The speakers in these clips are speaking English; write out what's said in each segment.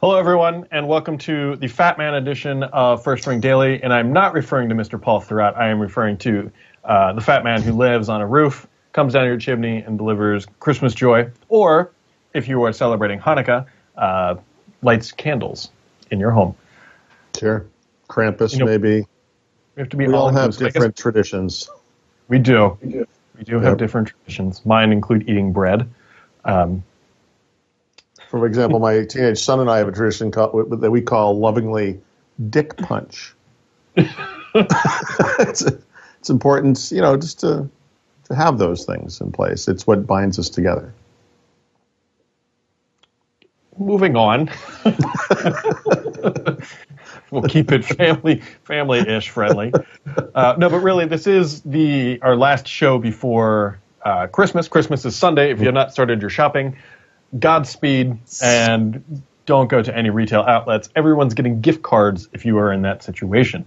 Hello, everyone, and welcome to the Fat Man edition of First Ring Daily. And I'm not referring to Mr. Paul Thurrott. I am referring to uh, the fat man who lives on a roof, comes down your chimney, and delivers Christmas joy. Or, if you are celebrating Hanukkah, uh, lights candles in your home. Sure. Krampus, You know, maybe. We have to be We all have all-inclusive. Guess different traditions. We do. We do we have Yep. different traditions. Mine include eating bread. Um, For example, my teenage son and I have a tradition that we call lovingly dick punch. it's, it's important, you know, just to, to have those things in place. It's what binds us together. moving on. we'll keep it family family-ish friendly. Uh, no, but really, this is the our last show before uh, Christmas. Christmas is Sunday. If you have not started your shopping, Godspeed, and don't go to any retail outlets. Everyone's getting gift cards if you are in that situation.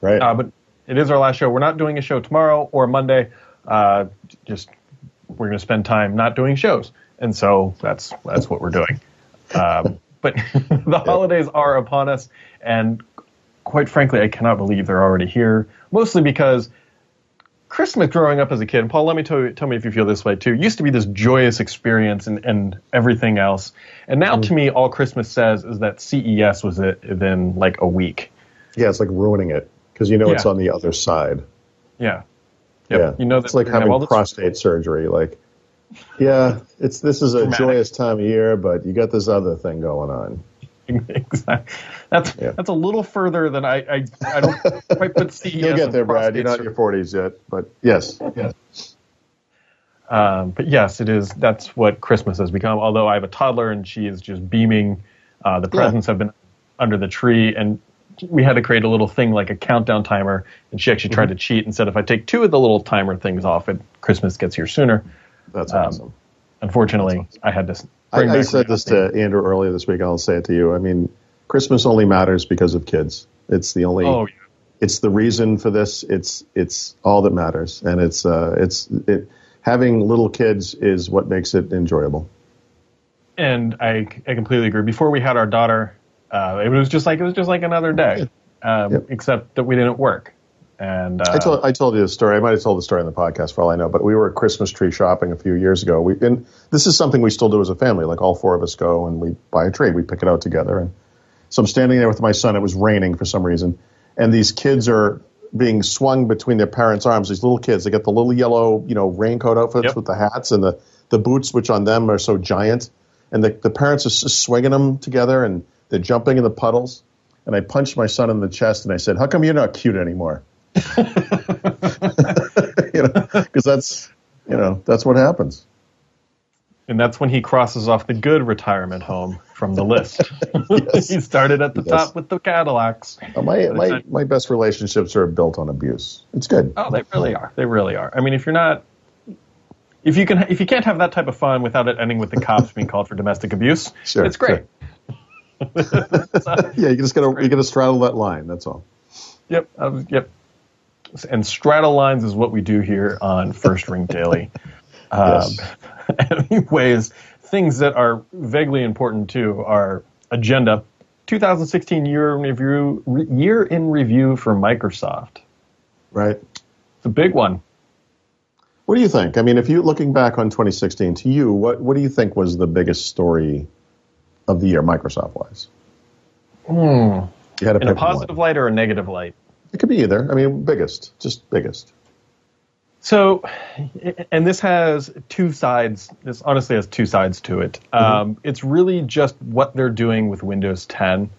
Right? Uh, but it is our last show. We're not doing a show tomorrow or Monday. Uh, just we're going to spend time not doing shows, and so that's that's what we're doing. Um, but the holidays are upon us, and quite frankly, I cannot believe they're already here. Mostly because Christmas growing up as a kid, and Paul, let me tell, you, tell me if you feel this way too, used to be this joyous experience and, and everything else. And now to mm. me, all Christmas says is that CES was it within like a week. yeah, it's like ruining it because you know it's on the other side. Yeah. Yep. Yeah, You know it's like we're gonna have having this- prostate surgery. Like, yeah, it's this is a Dramatic. joyous time of year, but you got this other thing going on. exactly. That's Yeah. that's a little further than I I, I don't quite put CES. You'll get there, Brad. You're not in your forties yet, but yes, yes. Um, but yes, it is. That's what Christmas has become. Although I have a toddler and she is just beaming. Uh, the Yeah. presents have been under the tree, and we had to create a little thing like a countdown timer. And she actually Mm-hmm. tried to cheat and said, if I take two of the little timer things off, it Christmas gets here sooner. That's Um, awesome. Unfortunately, I had to. I, I said this to Andrew earlier this week. I'll say it to you. I mean, Christmas only matters because of kids. It's the only. Oh, yeah. It's the reason for this. It's it's all that matters, and it's uh it's it. Having little kids is what makes it enjoyable. and I, I completely agree. Before we had our daughter, uh, it was just like it was just like another day, um, Yep. except that we didn't work. And uh, I told I told you the story. I might have told the story on the podcast for all I know. But we were at Christmas tree shopping a few years ago. We and this is something we still do as a family. Like all four of us go and we buy a tree. We pick it out together. And so I'm standing there with my son. It was raining for some reason, and these kids are being swung between their parents' arms. These little kids. They got the little yellow, you know, raincoat outfits Yep. with the hats and the the boots, which on them are so giant. And the the parents are just swinging them together, and they're jumping in the puddles. And I punched my son in the chest, and I said, "How come you're not cute anymore?" you know, because that's you know that's what happens. and that's when he crosses off the good retirement home from the list. he started at the Yes. top with the Cadillacs. Uh, My my my best relationships are built on abuse. It's good. Oh, they really are. They really are. I mean, if you're not, if you can, if you can't have that type of fun without it ending with the cops being called for domestic abuse, Sure, it's great. Yeah, you just gotta you gotta straddle that line. That's all. Yep. Um, yep. And straddle lines is what we do here on First Ring Daily. Um, anyways, things that are vaguely important too are agenda. 2016 year in review re- year in review for Microsoft. Right. It's a big one. What do you think? I mean, if you looking back on 2016, to you, what what do you think was the biggest story of the year, Microsoft wise? You had to In a positive light or a negative light. It could be either. I mean, biggest, just biggest. So, and this has two sides. This honestly has two sides to it. Um, it's really just what they're doing with Windows 10.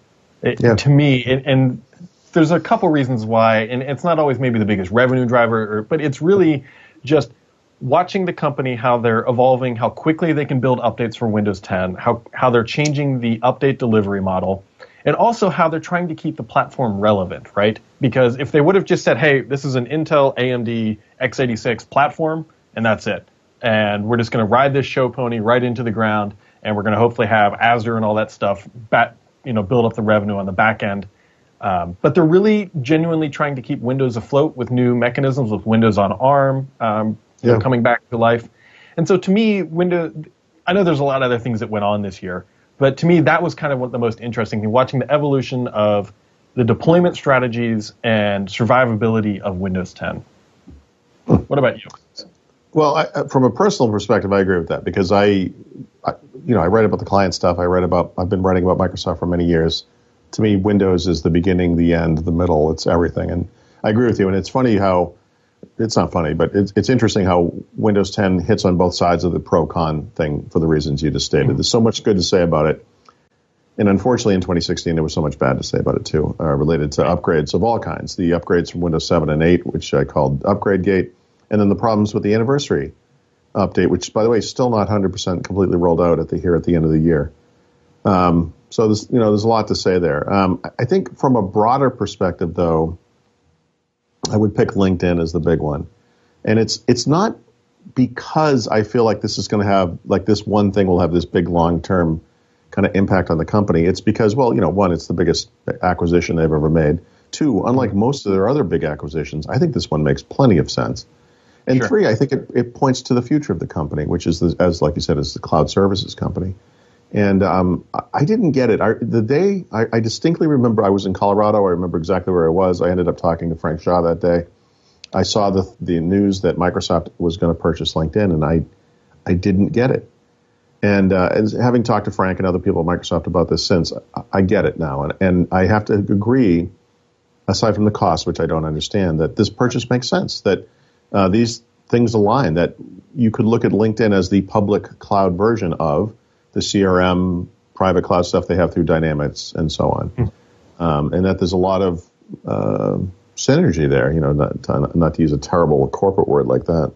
It, Yeah. To me, and, and there's a couple reasons why, and it's not always maybe the biggest revenue driver, or, but it's really just watching the company how they're evolving, how quickly they can build updates for Windows 10, how how they're changing the update delivery model, and also how they're trying to keep the platform relevant, right? Because if they would have just said, "Hey, this is an Intel AMD x86 platform," and that's it, and we're just going to ride this show pony right into the ground, and we're going to hopefully have Azure and all that stuff, bat, you know, build up the revenue on the back end. Um, but they're really genuinely trying to keep Windows afloat with new mechanisms, with Windows on ARM, um, Yeah. coming back to life. And so to me, Windows, I know there's a lot of other things that went on this year, But to me, that was kind of what the most interesting thing, watching the evolution of the deployment strategies and survivability of Windows 10. What about you? Well, I, uh, from a personal perspective, I agree with that because I, I, you know, I write about the client stuff. I write about, I've been writing about Microsoft for many years. To me, Windows is the beginning, the end, the middle. It's everything. And I agree with you. And it's funny how, it's not funny, but it's, it's interesting how Windows 10 hits on both sides of the pro con thing for the reasons you just stated. There's so much good to say about it. And unfortunately, in 2016, there was so much bad to say about it too, uh, related to upgrades of all kinds. The upgrades from Windows 7 and 8, which I called Upgrade Gate, and then the problems with the anniversary update, which, by the way, is still not 100% completely rolled out at the here at the end of the year. Um, so there's you know there's a lot to say there. Um, I think from a broader perspective, though, I would pick LinkedIn as the big one, and it's it's not because I feel like this is going to have like this one thing will have this big long term kind of impact on the company. It's because well, you know, one, it's the biggest acquisition they've ever made. Two, unlike most of their other big acquisitions, I think this one makes plenty of sense. And sure. three, I think it, it points to the future of the company, which is the, as like you said, is the cloud services company. And um, I didn't get it. I, the day I, I, distinctly remember I was in Colorado. I remember exactly where I was. I ended up talking to Frank Shaw that day. I saw the the news that Microsoft was going to purchase LinkedIn, and I I didn't get it. And, uh, having talked to Frank and other people at Microsoft about this since, I, I get it now, and, and I have to agree. Aside from the cost, which I don't understand, that this purchase makes sense. That uh, these things align. That you could look at LinkedIn as the public cloud version of the CRM private cloud stuff they have through Dynamics and so on. Mm. Um, and that there's a lot of uh, synergy there, you know, not to, not to use a terrible corporate word like that.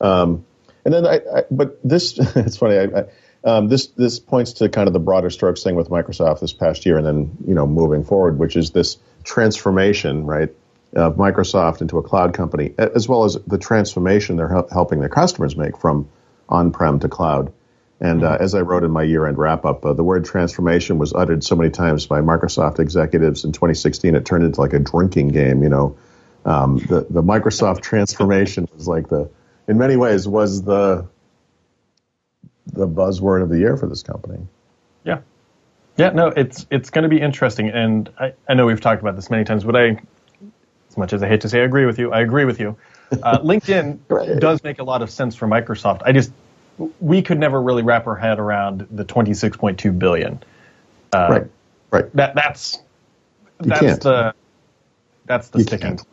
Um, and then I, I, but this, it's funny, I, um, this, this points to kind of the broader strokes thing with Microsoft this past year and then, you know, moving forward, which is this transformation, right, of Microsoft into a cloud company, as well as the transformation they're helping their customers make from on-prem to cloud. And uh, as I wrote in my year-end wrap-up, uh, the word transformation was uttered so many times by Microsoft executives in 2016, it turned into like a drinking game. You know, um, the the Microsoft transformation was like the, in many ways, was the the buzzword of the year for this company. Yeah, yeah. No, it's it's going to be interesting, and I, I know we've talked about this many times, but I, as much as I hate to say I agree with you, I agree with you. Uh, LinkedIn right. does make a lot of sense for Microsoft. I just we could never really wrap our head around the 26.2 billion. Uh, right. Right. That that's that's the that's the you sticking point.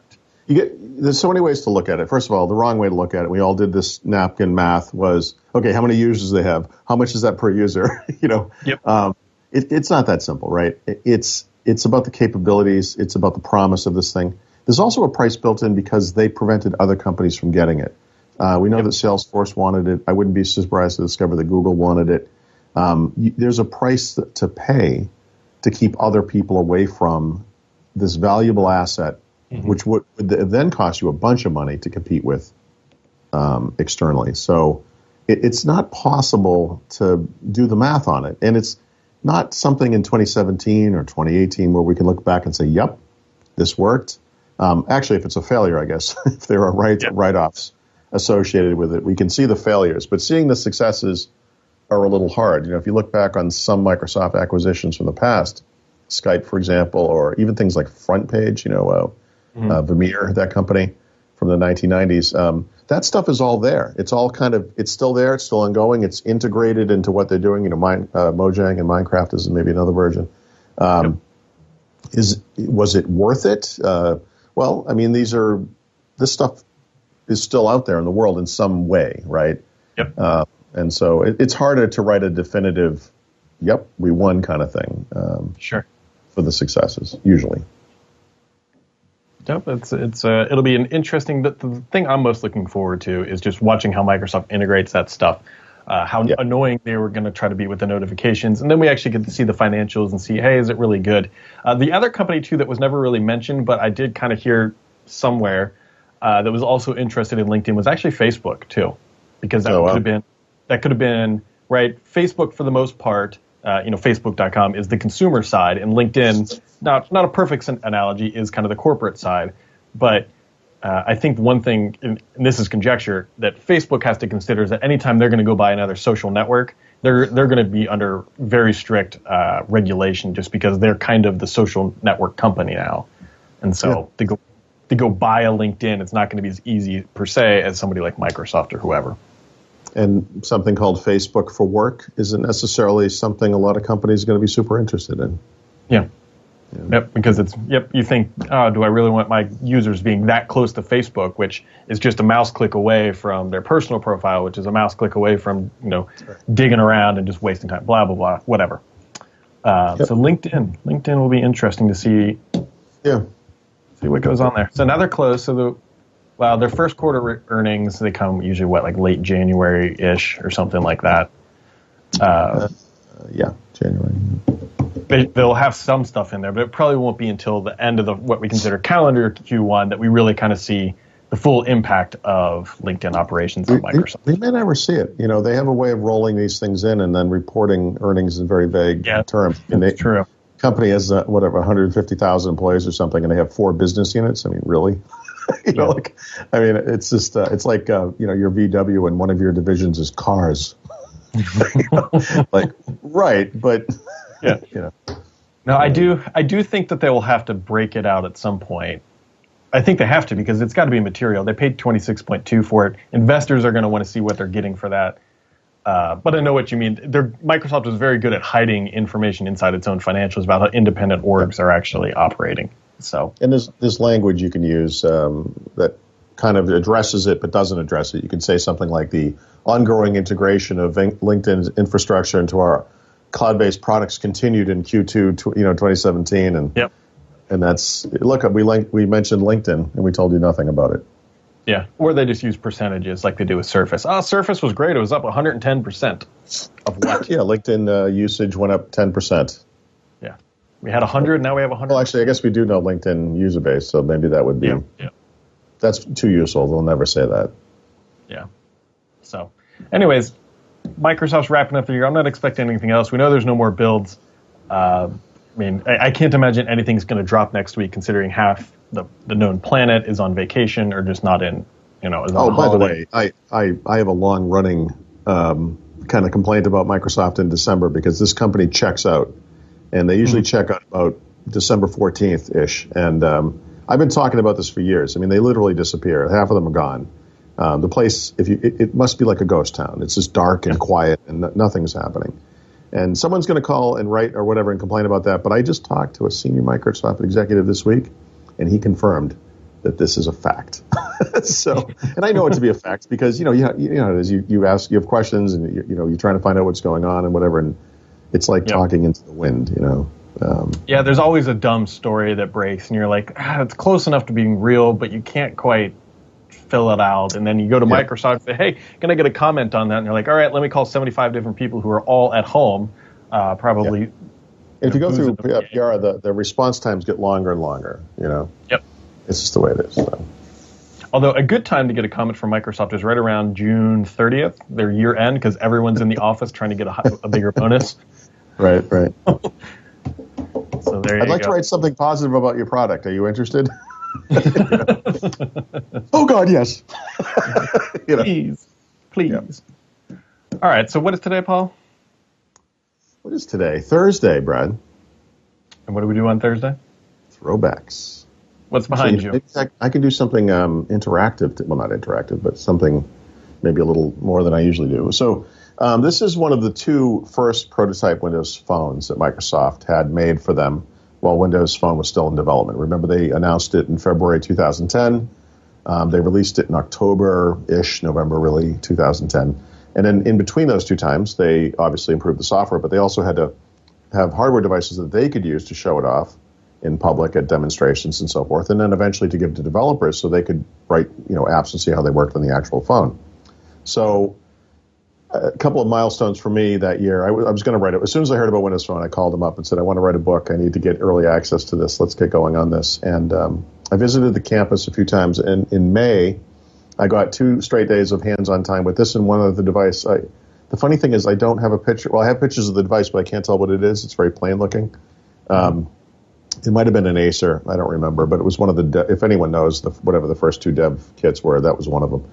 You get there's so many ways to look at it. First of all, the wrong way to look at it. We all did this napkin math. Was okay. How many users they have? How much is that per user? you know. Yep. Um, it, it's not that simple, right? It's it's about the capabilities. It's about the promise of this thing. There's also a price built in because they prevented other companies from getting it. Uh, we know yep. that Salesforce wanted it. I wouldn't be surprised to discover that Google wanted it. Um, you, there's a price to pay to keep other people away from this valuable asset, mm-hmm. which would, would, then cost you a bunch of money to compete with um, externally. So it, it's not possible to do the math on it, and it's not something in 2017 or 2018 where we can look back and say, "Yep, this worked." Um, actually, if it's a failure, I guess if there are write yep. write-offs associated with it. We can see the failures, but seeing the successes are a little hard. You know, if you look back on some Microsoft acquisitions from the past, Skype, for example, or even things like FrontPage, you know, uh, mm-hmm. uh, Vermeer, that company from the 1990s, um, that stuff is all there. It's all kind of, it's still there. It's still ongoing. It's integrated into what they're doing. You know, Mine, uh, Mojang and Minecraft is maybe another version. Um, yep. Is was it worth it? Uh, well, I mean, these are this stuff is still out there in the world in some way, right? Yep. Uh, and so it, it's harder to write a definitive, "Yep, we won" kind of thing. Um, sure. For the successes, usually. Yep, it's it's uh, it'll be an interesting. The, the thing I'm most looking forward to is just watching how Microsoft integrates that stuff. Uh, how yep. annoying they were going to try to be with the notifications, and then we actually get to see the financials and see, hey, is it really good? Uh, the other company too that was never really mentioned, but I did kind of hear somewhere uh, that was also interested in LinkedIn was actually Facebook too, because that oh, wow. could have been that could have been right. Facebook for the most part, uh, you know, Facebook.com is the consumer side, and LinkedIn, not not a perfect analogy, is kind of the corporate side. But uh, I think one thing, and this is conjecture, that Facebook has to consider is that anytime they're going to go buy another social network, they're they're going to be under very strict uh, regulation just because they're kind of the social network company now, and so yeah. go to go buy a LinkedIn, it's not going to be as easy per se as somebody like Microsoft or whoever. And something called Facebook for Work isn't necessarily something a lot of companies are going to be super interested in. Yeah. Yeah. Yep, because it's yep. You think, oh, do I really want my users being that close to Facebook, which is just a mouse click away from their personal profile, which is a mouse click away from you know digging around and just wasting time. Blah blah blah. Whatever. Uh, yep. So LinkedIn, LinkedIn will be interesting to see. Yeah. See what goes on there. So now they're closed. So the well, their first quarter re- earnings they come usually what like late January ish or something like that. Uh, uh, yeah, January they, will have some stuff in there, but it probably won't be until the end of the what we consider calendar Q1 that we really kind of see the full impact of LinkedIn operations on Microsoft. They, we, may never see it. You know, they have a way of rolling these things in and then reporting earnings in very vague yeah, terms. And they, true. Company has uh, whatever 150,000 employees or something, and they have four business units. I mean, really? you know, like, I mean, it's just uh, it's like uh, you know your VW and one of your divisions is cars. like, right, but yeah. you know. No, I do. I do think that they will have to break it out at some point. I think they have to because it's got to be material. They paid twenty six point two for it. Investors are going to want to see what they're getting for that. Uh, but I know what you mean. They're, Microsoft is very good at hiding information inside its own financials about how independent orgs are actually operating. So, and there's this language you can use um, that kind of addresses it but doesn't address it. You can say something like the ongoing integration of LinkedIn's infrastructure into our cloud-based products continued in Q2, you know, 2017, and yep. and that's look. We link, we mentioned LinkedIn, and we told you nothing about it. Yeah, or they just use percentages like they do with Surface. Oh, Surface was great; it was up 110 percent of what? yeah, LinkedIn uh, usage went up 10 percent. Yeah, we had 100, now we have 100. Well, actually, I guess we do know LinkedIn user base, so maybe that would be. Yeah, yeah. That's too useful. They'll never say that. Yeah. So, anyways, Microsoft's wrapping up the year. I'm not expecting anything else. We know there's no more builds. Uh, I mean, I, I, can't imagine anything's going to drop next week, considering half the, the known planet is on vacation or just not in, you know. oh, by the way, I, I, I have a long running um, kind of complaint about Microsoft in December because this company checks out, and they usually mm-hmm. check out about December 14th ish. And um, I've been talking about this for years. I mean, they literally disappear. Half of them are gone. Um, the place, if you, it, it, must be like a ghost town. It's just dark and quiet, and no, nothing's happening. And someone's going to call and write or whatever and complain about that. But I just talked to a senior Microsoft executive this week, and he confirmed that this is a fact. so, and I know it to be a fact because you know you, you know as you, you ask you have questions and you, you know you're trying to find out what's going on and whatever, and it's like yep. talking into the wind, you know. Um, yeah, there's always a dumb story that breaks, and you're like, ah, it's close enough to being real, but you can't quite fill it out, and then you go to yeah. Microsoft and say, "Hey, can I get a comment on that?" And they're like, "All right, let me call 75 different people who are all at home, uh, probably." Yeah. If you go through PR, the, the response times get longer and longer. You know. Yep. It's just the way it is. So. Although a good time to get a comment from Microsoft is right around June 30th, their year end, because everyone's in the office trying to get a, a bigger bonus. Right, right. so there you go. I'd like go. to write something positive about your product. Are you interested? oh God, yes. you know. Please, please. Yeah. All right. So what is today, Paul? What is today? Thursday, Brad. And what do we do on Thursday? Throwbacks. What's behind you? I, I can do something um, interactive. To, well, not interactive, but something maybe a little more than I usually do. So. Um, this is one of the two first prototype Windows phones that Microsoft had made for them while Windows Phone was still in development. Remember, they announced it in February 2010. Um, they released it in October ish, November really, 2010. And then in between those two times, they obviously improved the software, but they also had to have hardware devices that they could use to show it off in public at demonstrations and so forth, and then eventually to give to developers so they could write you know apps and see how they worked on the actual phone. So a couple of milestones for me that year. I, w- I was going to write it as soon as I heard about Windows Phone. I called them up and said, "I want to write a book. I need to get early access to this. Let's get going on this." And um, I visited the campus a few times. And in May, I got two straight days of hands-on time with this and one other device. I, the funny thing is, I don't have a picture. Well, I have pictures of the device, but I can't tell what it is. It's very plain looking. Um, it might have been an Acer. I don't remember, but it was one of the. De- if anyone knows the, whatever the first two dev kits were, that was one of them.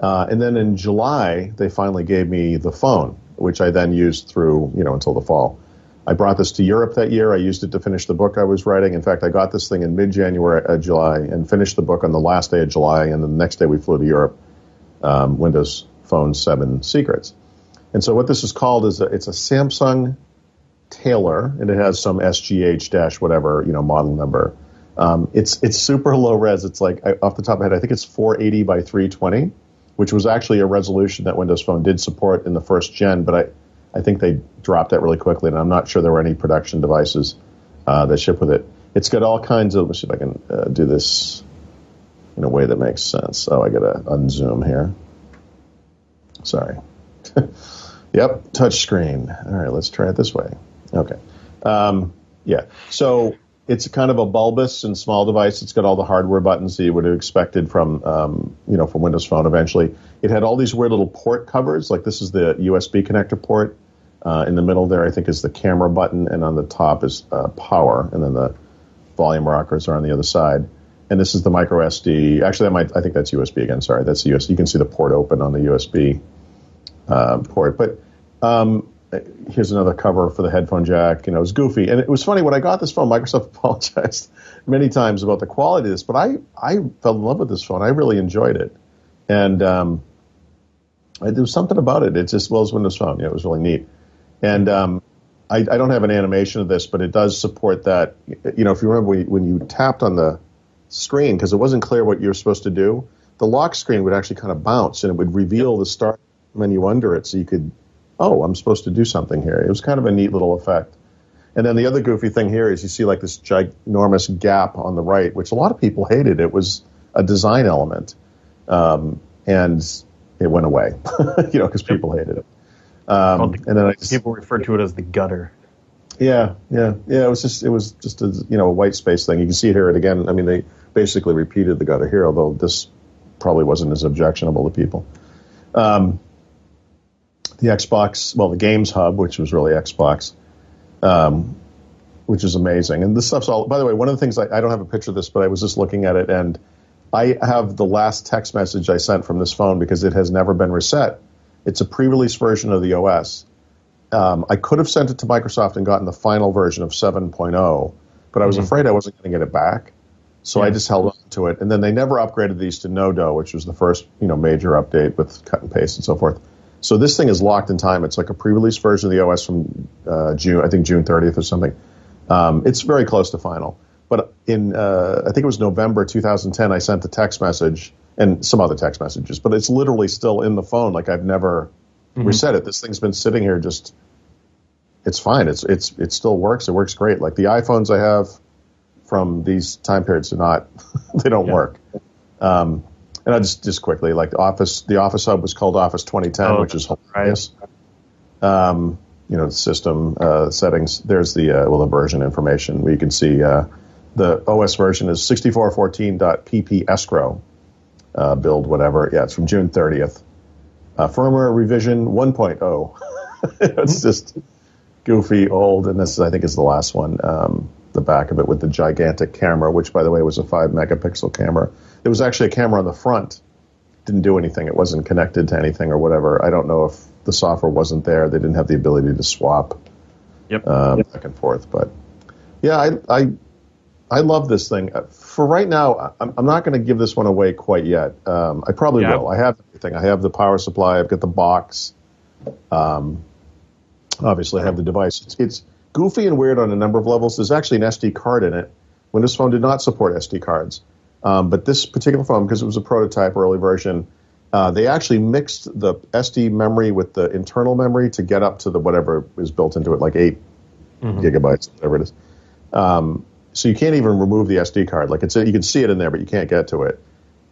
Uh, and then in July, they finally gave me the phone, which I then used through you know until the fall. I brought this to Europe that year. I used it to finish the book I was writing. In fact, I got this thing in mid-January, uh, July, and finished the book on the last day of July. And the next day we flew to Europe. Um, Windows Phone 7 Secrets. And so what this is called is a, it's a Samsung Taylor, and it has some SGH dash whatever you know model number. Um, it's it's super low res. It's like off the top of my head, I think it's 480 by 320, which was actually a resolution that Windows Phone did support in the first gen, but I I think they dropped that really quickly, and I'm not sure there were any production devices uh, that ship with it. It's got all kinds of. Let me see if I can uh, do this in a way that makes sense. So I got to unzoom here. Sorry. yep, touch screen. All right, let's try it this way. Okay. Um, yeah. So it's kind of a bulbous and small device. It's got all the hardware buttons that you would have expected from, um, you know, from Windows Phone. Eventually, it had all these weird little port covers. Like this is the USB connector port. Uh, in the middle there, I think, is the camera button, and on the top is uh, power, and then the volume rockers are on the other side. And this is the micro SD. Actually, that might, I think that's USB again. Sorry, that's USB. You can see the port open on the USB uh, port. But um, here's another cover for the headphone jack. You know, it was goofy, and it was funny when I got this phone. Microsoft apologized many times about the quality of this, but I I fell in love with this phone. I really enjoyed it, and um, there was something about it. It's as well as Windows Phone. Yeah, it was really neat, and um, I, I, don't have an animation of this, but it does support that. You know, if you remember when you tapped on the screen because it wasn't clear what you were supposed to do, the lock screen would actually kind of bounce and it would reveal the start menu under it, so you could oh, I'm supposed to do something here. It was kind of a neat little effect. And then the other goofy thing here is you see like this ginormous gap on the right, which a lot of people hated. It was a design element, um, and it went away, you know, because people hated it. Um, and then I just, people referred to it as the gutter. Yeah, yeah, yeah. It was just it was just a you know a white space thing. You can see it here and again. I mean, they basically repeated the gutter here, although this probably wasn't as objectionable to people. Um, the Xbox, well, the Games Hub, which was really Xbox, um, which is amazing. And this stuff's all. By the way, one of the things I, I, don't have a picture of this, but I was just looking at it, and I have the last text message I sent from this phone because it has never been reset. It's a pre-release version of the OS. Um, I could have sent it to Microsoft and gotten the final version of 7.0, but I was mm-hmm. afraid I wasn't going to get it back. So yeah. I just held on to it, and then they never upgraded these to Nodo, which was the first, you know, major update with cut and paste and so forth. So this thing is locked in time. It's like a pre-release version of the OS from uh, June, I think June 30th or something. Um, it's very close to final. But in, uh, I think it was November 2010, I sent a text message and some other text messages, but it's literally still in the phone. Like I've never mm-hmm. reset it. This thing's been sitting here just, it's fine. It's, it's, it still works. It works great. Like the iPhones I have from these time periods do not, they don't yeah. work. Um, and I just just quickly like the office the office hub was called Office 2010, oh, which is hilarious. Um, you know the system uh, settings. There's the uh, well the version information where you can see uh, the OS version is 6414.pp escrow uh, build whatever. Yeah, it's from June 30th. Uh, firmware revision 1.0. it's just goofy old, and this I think is the last one. Um, the back of it with the gigantic camera, which by the way was a five megapixel camera. There was actually a camera on the front. Didn't do anything. It wasn't connected to anything or whatever. I don't know if the software wasn't there. They didn't have the ability to swap yep. Um, yep. back and forth. But yeah, I, I, I love this thing. For right now, I'm, I'm not going to give this one away quite yet. Um, I probably yeah. will. I have everything. I have the power supply. I've got the box. Um, obviously, I have the device. It's, it's goofy and weird on a number of levels. There's actually an SD card in it. Windows Phone did not support SD cards. Um, but this particular phone, because it was a prototype early version, uh, they actually mixed the SD memory with the internal memory to get up to the whatever is built into it, like 8 mm-hmm. gigabytes, whatever it is. Um, so you can't even remove the SD card. Like it's you can see it in there, but you can't get to it.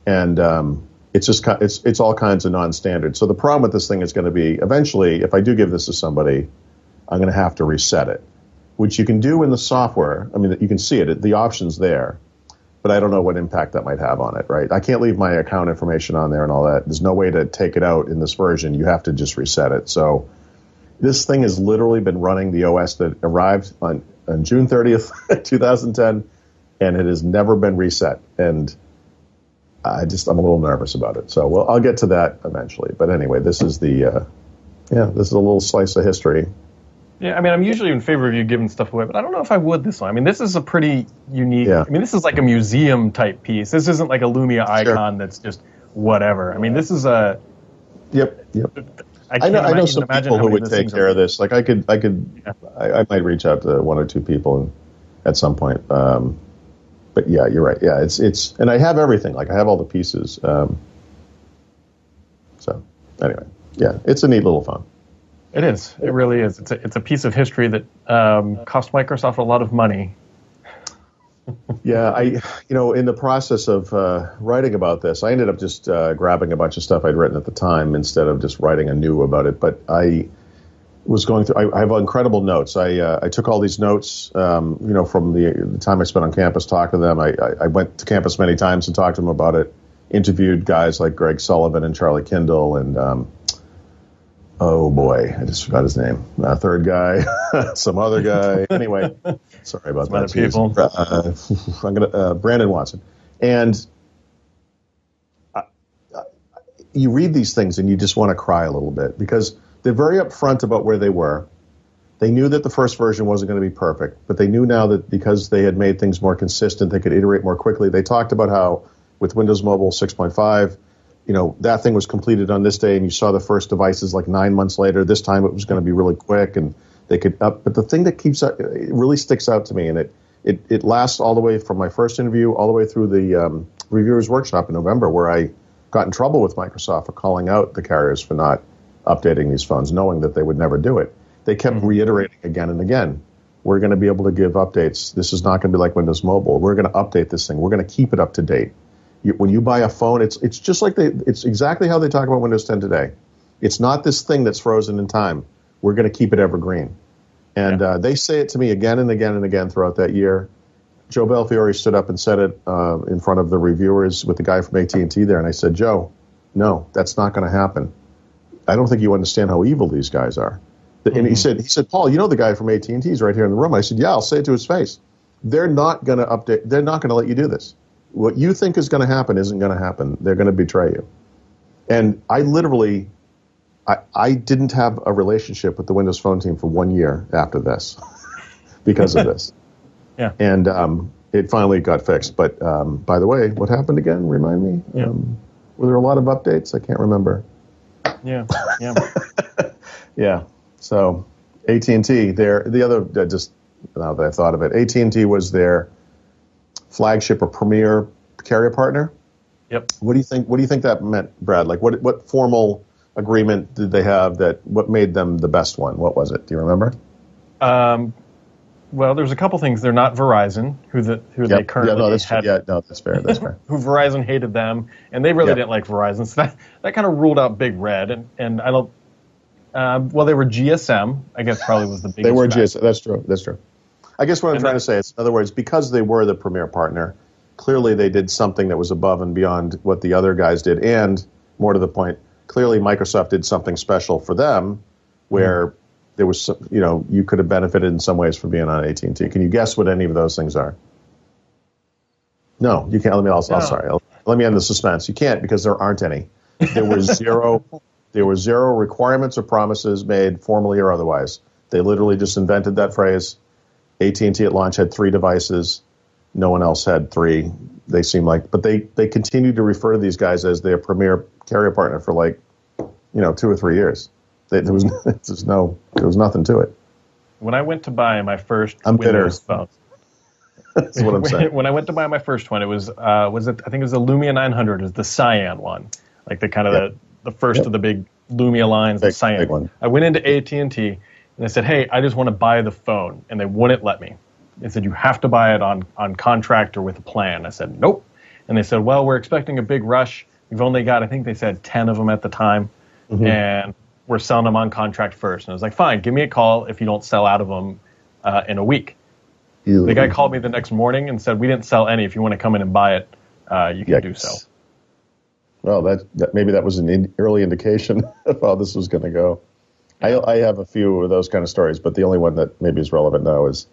And um, it's just it's it's all kinds of non-standard. So the problem with this thing is going to be eventually, if I do give this to somebody, I'm going to have to reset it, which you can do in the software. I mean, you can see it. The options there but I don't know what impact that might have on it, right? I can't leave my account information on there and all that. There's no way to take it out in this version. You have to just reset it. So this thing has literally been running the OS that arrived on on June 30th, 2010, and it has never been reset. And I just I'm a little nervous about it. So well, I'll get to that eventually. But anyway, this is the uh, yeah, this is a little slice of history. Yeah, I mean, I'm usually in favor of you giving stuff away, but I don't know if I would this one. I mean, this is a pretty unique. Yeah. I mean, this is like a museum type piece. This isn't like a Lumia Sure. icon that's just whatever. I mean, this is a. Yep, yep. I, I know, I know some people who would take care of this. Like I could, I could, Yeah. I, I might reach out to one or two people at some point. Um, but yeah, you're right. Yeah, it's it's, and I have everything. Like I have all the pieces. Um, so anyway, yeah, it's a neat little phone. It is. It really is. It's a, it's a piece of history that um, cost Microsoft a lot of money. Yeah, I, you know, in the process of uh, writing about this, I ended up just uh, grabbing a bunch of stuff I'd written at the time instead of just writing anew about it. But I was going through. I, I have incredible notes. I uh, I took all these notes, um, you know, from the, the time I spent on campus talking to them. I, I, I went to campus many times and talked to them about it. Interviewed guys like Greg Sullivan and Charlie Kindel and. Um, Oh boy, I just forgot his name. Uh, third guy, some other guy. Anyway, sorry about that. People. Uh, I'm gonna uh, Brandon Watson, and I, I, you read these things and you just want to cry a little bit because they're very upfront about where they were. They knew that the first version wasn't going to be perfect, but they knew now that because they had made things more consistent, they could iterate more quickly. They talked about how with Windows Mobile 6.5, you know, that thing was completed on this day, and you saw the first devices like nine months later. This time it was going to be really quick, and they could up. But the thing that keeps it really sticks out to me, and it it, it lasts all the way from my first interview all the way through the um, reviewers workshop in November, where I got in trouble with Microsoft for calling out the carriers for not updating these phones, knowing that they would never do it. They kept reiterating again and again. We're going to be able to give updates. This is not going to be like Windows Mobile. We're going to update this thing. We're going to keep it up to date. You, when you buy a phone, it's it's just like they it's exactly how they talk about Windows 10 today. It's not this thing that's frozen in time. We're going to keep it evergreen. And Yeah. uh, they say it to me again and again and again throughout that year. Joe Belfiore stood up and said it uh, in front of the reviewers with the guy from AT and T there, and I said, Joe, no, that's not going to happen. I don't think you understand how evil these guys are. And he said, he said, Paul, you know the guy from AT and T is right here in the room. I said, yeah, I'll say it to his face. They're not going to update. They're not going to let you do this. What you think is going to happen isn't going to happen. They're going to betray you. And I literally, I, I didn't have a relationship with the Windows Phone team for one year after this because of this. Yeah. And um, it finally got fixed. But um, by the way, what happened again? Remind me. Yeah. Um, were there a lot of updates? I can't remember. Yeah. Yeah. Yeah. So AT and T, there the other uh, just now that I thought of it, AT and T was their flagship or premier carrier partner. yep. What do you think? What do you think that meant, Brad? Like, what what formal agreement did they have that? What made them the best one? What was it? Do you remember? Um, well, there's a couple things. They're not Verizon, who the who they currently yeah, no, that's had. yeah, no, that's fair. That's fair. who Verizon hated them, and they really Yeah. didn't like Verizon. So that, that kind of ruled out Big Red, and, and I don't. Um, well, they were GSM. I guess probably was the biggest. They were GSM. That's true. That's true. I guess what I'm And trying that- to say is, in other words, because they were the premier partner, clearly they did something that was above and beyond what the other guys did, and more to the point, clearly Microsoft did something special for them, where there was, some, you know, you could have benefited in some ways from being on AT and T. Can you guess what any of those things are? No, you can't. Let me. I'll, I'll sorry. I'll, let me end the suspense. You can't because there aren't any. There was zero. there were zero requirements or promises made formally or otherwise. They literally just invented that phrase. AT and T at launch had three devices. No one else had three. They seem like, but they they continued to refer to these guys as their premier carrier partner for like, you know, two or three years. They, there was there's no there was nothing to it. When I went to buy my first I'm bitter. Windows phone, That's what I'm saying. when I went to buy my first one, it was uh, was it I think it was the Lumia 900, is the cyan one, like the kind of Yep. the, the first Yep. of the big Lumia lines, the cyan big one. I went into AT and T and I said, "Hey, I just want to buy the phone," and they wouldn't let me. They said you have to buy it on on contract or with a plan. I said, "Nope," and they said, "Well, we're expecting a big rush. We've only got I think they said ten of them at the time, Mm-hmm. and we're selling them on contract first. And I was like, "Fine, give me a call if you don't sell out of them uh, in a week." The guy called me the next morning and said, "We didn't sell any. If you want to come in and buy it, uh, you can do so." Well, that, that maybe that was an in, early indication of how this was going to go. I, I have a few of those kind of stories, but the only one that maybe is relevant now is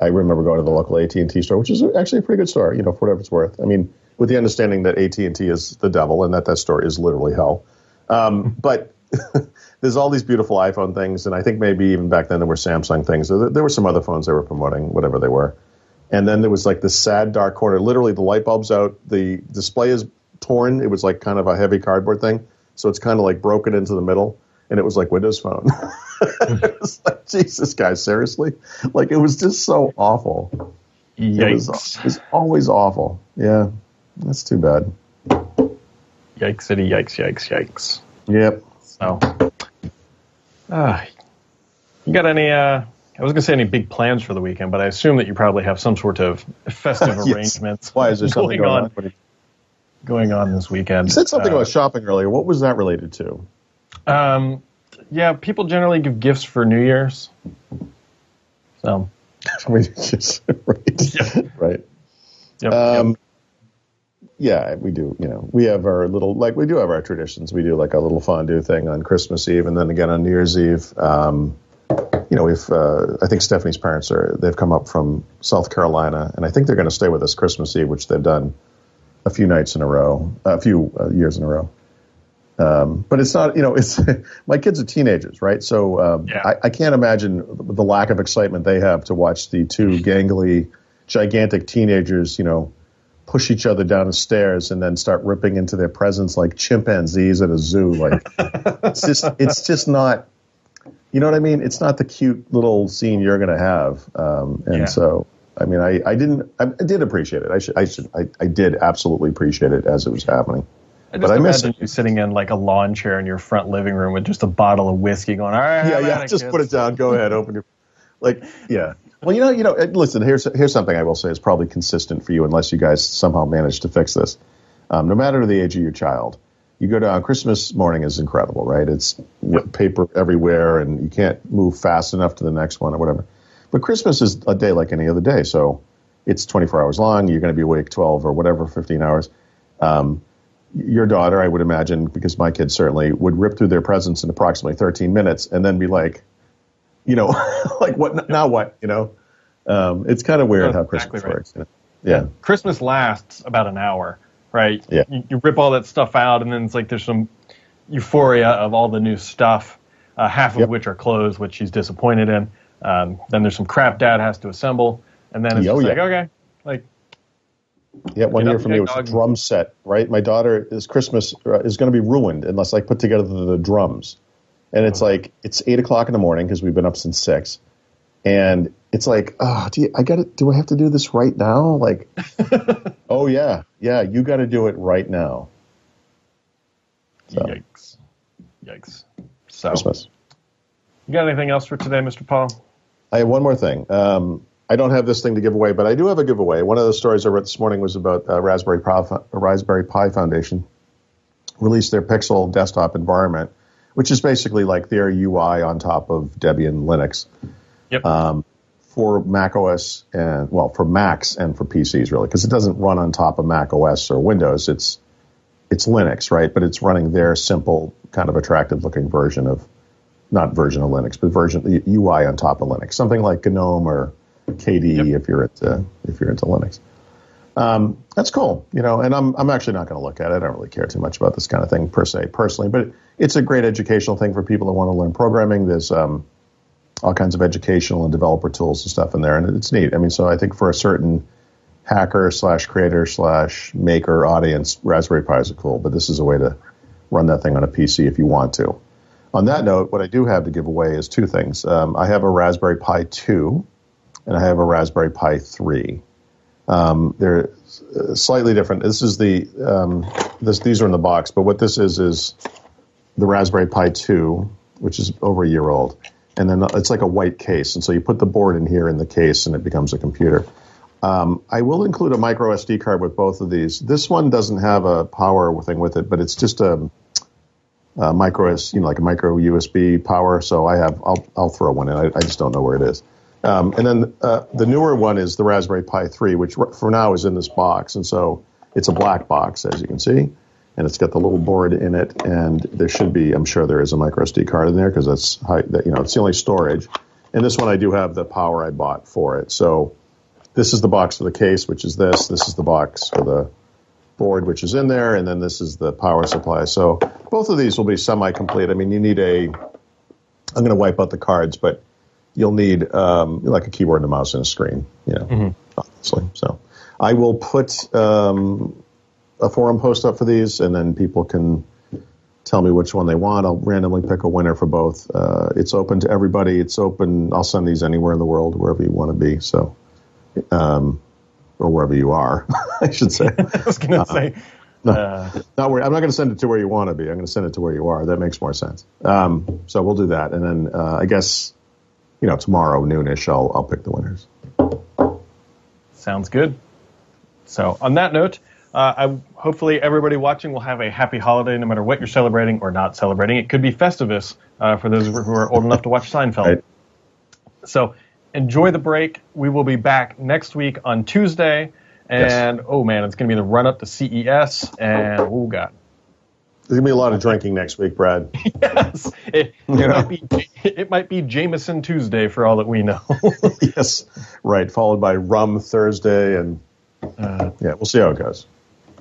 I remember going to the local AT and T store, which is actually a pretty good store, you know, for whatever it's worth. I mean, with the understanding that AT and T is the devil and that that store is literally hell. Um, but there's all these beautiful iPhone things, and I think maybe even back then there were Samsung things. There, there were some other phones they were promoting, whatever they were. And then there was like this sad dark corner. Literally, the light bulb's out, the display is torn. It was like kind of a heavy cardboard thing, so it's kind of like broken into the middle, and it was like Windows Phone. it was like Jesus, guys, seriously, like it was just so awful. Yikes! It was, it was always awful. Yeah, that's too bad. Yikes! City! Yikes! Yikes! Yikes! Yep. So, uh, you got any? Uh, I was going to say any big plans for the weekend, but I assume that you probably have some sort of festive Yes. arrangements. Why is there something going, going on, on? going on this weekend? You said something Uh, about shopping earlier. What was that related to? Um, yeah, people generally give gifts for New Year's. So, right. Yeah. right. yep, Um, yep. yeah, we do. You know, we have our little like we do have our traditions. We do like a little fondue thing on Christmas Eve, and then again on New Year's Eve. Um, you know, we've uh, I think Stephanie's parents are they've come up from South Carolina, and I think they're going to stay with us Christmas Eve, which they've done a few nights in a row, a few uh, years in a row. Um, but it's not, you know, it's my kids are teenagers, right? So um, Yeah. I, I can't imagine the lack of excitement they have to watch the two gangly, gigantic teenagers, you know, push each other down the stairs and then start ripping into their presents like chimpanzees at a zoo. Like it's just, it's just not, you know what I mean? It's not the cute little scene you're going to have. Um, and Yeah. so, I mean, I, I didn't, I, I did appreciate it. I should, I should, I, I did absolutely appreciate it as it was happening. I but I miss it. you sitting in like a lawn chair in your front living room with just a bottle of whiskey going, all right, yeah, yeah. Just kids." put it down. Go ahead. Open your. Like, yeah. Well, you know, you know. uh, Listen, here's here's something I will say is probably consistent for you, unless you guys somehow manage to fix this. Um, no matter the age of your child, you go down. Christmas morning is incredible, right? It's w- paper everywhere, and you can't move fast enough to the next one or whatever. But Christmas is a day like any other day, so it's 24 hours long. You're going to be awake 12 or whatever, 15 hours. Um, your daughter, I would imagine, because my kids certainly would rip through their presents in approximately 13 minutes and then be like, you know, like what now? What you know? Um, it's kind of weird how exactly Christmas right. works. you know? Yeah, Christmas lasts about an hour, right? Yeah. You, you rip all that stuff out, and then it's like there's some euphoria of all the new stuff, uh, half of Yep. which are clothes, which she's disappointed in. Um, then there's some crap dad has to assemble, and then it's Oh, just yeah. like, okay, like yeah. One year for me was a dog. drum set. Right, my daughter is Christmas uh, is going to be ruined unless I put together the, the drums. And it's like it's eight o'clock in the morning because we've been up since six, and it's like, oh, do you, I got to do I have to do this right now? Like, oh yeah, yeah, you got to do it right now. So. yikes, yikes. So, Christmas. you got anything else for today, Mr. Paul? I have one more thing. Um, I don't have this thing to give away, but I do have a giveaway. One of the stories I read this morning was about uh, Raspberry Pi, Raspberry Pi Foundation released their Pixel desktop environment, which is basically like their UI on top of Debian Linux Yep. Um, for Mac OS and well for Macs and for PCs really because it doesn't run on top of Mac OS or Windows. It's it's Linux, right? But it's running their simple, kind of attractive looking version of not version of Linux, but version UI on top of Linux, something like GNOME or KDE if you're into if you're into Linux. Um, that's cool, you know. And I'm I'm actually not going to look at it. I don't really care too much about this kind of thing per se, personally. But it's a great educational thing for people that want to learn programming. There's um, all kinds of educational and developer tools and stuff in there, and it's neat. I mean, so I think for a certain hacker slash creator slash maker audience, Raspberry Pis are cool. But this is a way to run that thing on a PC if you want to. On that note, what I do have to give away is two things. Um, I have a Raspberry Pi 2, and I have a Raspberry Pi 3. Um, they're uh, slightly different. This is the um, this these are in the box, but what this is is the Raspberry Pi 2, which is over a year old, and then it's like a white case, and so you put the board in here in the case, and it becomes a computer. Um, I will include a micro SD card with both of these. This one doesn't have a power thing with it, but it's just a, a micro, you know, like a micro USB power. So I have, I'll, I'll throw one in. I, I just don't know where it is. Um, and then uh, the newer one is the Raspberry Pi 3, which for now is in this box, and so it's a black box, as you can see, and it's got the little board in it, and there should be, I'm sure there is a micro SD card in there because that's high, that, you know, it's the only storage. And this one I do have the power I bought for it. So this is the box for the case, which is this. This is the box for the board, which is in there, and then this is the power supply. So both of these will be semi-complete. I mean, you need a. I'm going to wipe out the cards, but you'll need um, like a keyboard and a mouse and a screen. You know, mm-hmm. obviously. So I will put um, a forum post up for these, and then people can tell me which one they want. I'll randomly pick a winner for both. Uh, it's open to everybody. It's open. I'll send these anywhere in the world, wherever you want to be. So, um, or wherever you are, I should say. I was going to uh, say. No, uh, not where, I'm not going to send it to where you want to be. I'm going to send it to where you are. That makes more sense. Um, so we'll do that, and then uh, I guess you know tomorrow noonish I'll I'll pick the winners. Sounds good. So on that note, uh, I, hopefully everybody watching will have a happy holiday no matter what you're celebrating or not celebrating. It could be Festivus uh, for those who are old enough to watch Seinfeld. Right. So enjoy the break. We will be back next week on Tuesday. And yes. oh man, it's going to be the run up to CES. And oh god. There's gonna be a lot of drinking next week, Brad. yes, it, it might be it might be Jameson Tuesday for all that we know. yes, right. Followed by rum Thursday, and uh, yeah, we'll see how it goes.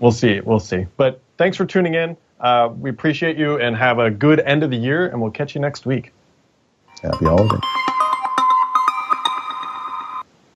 We'll see. We'll see. But thanks for tuning in. Uh, we appreciate you, and have a good end of the year. And we'll catch you next week. Happy holiday.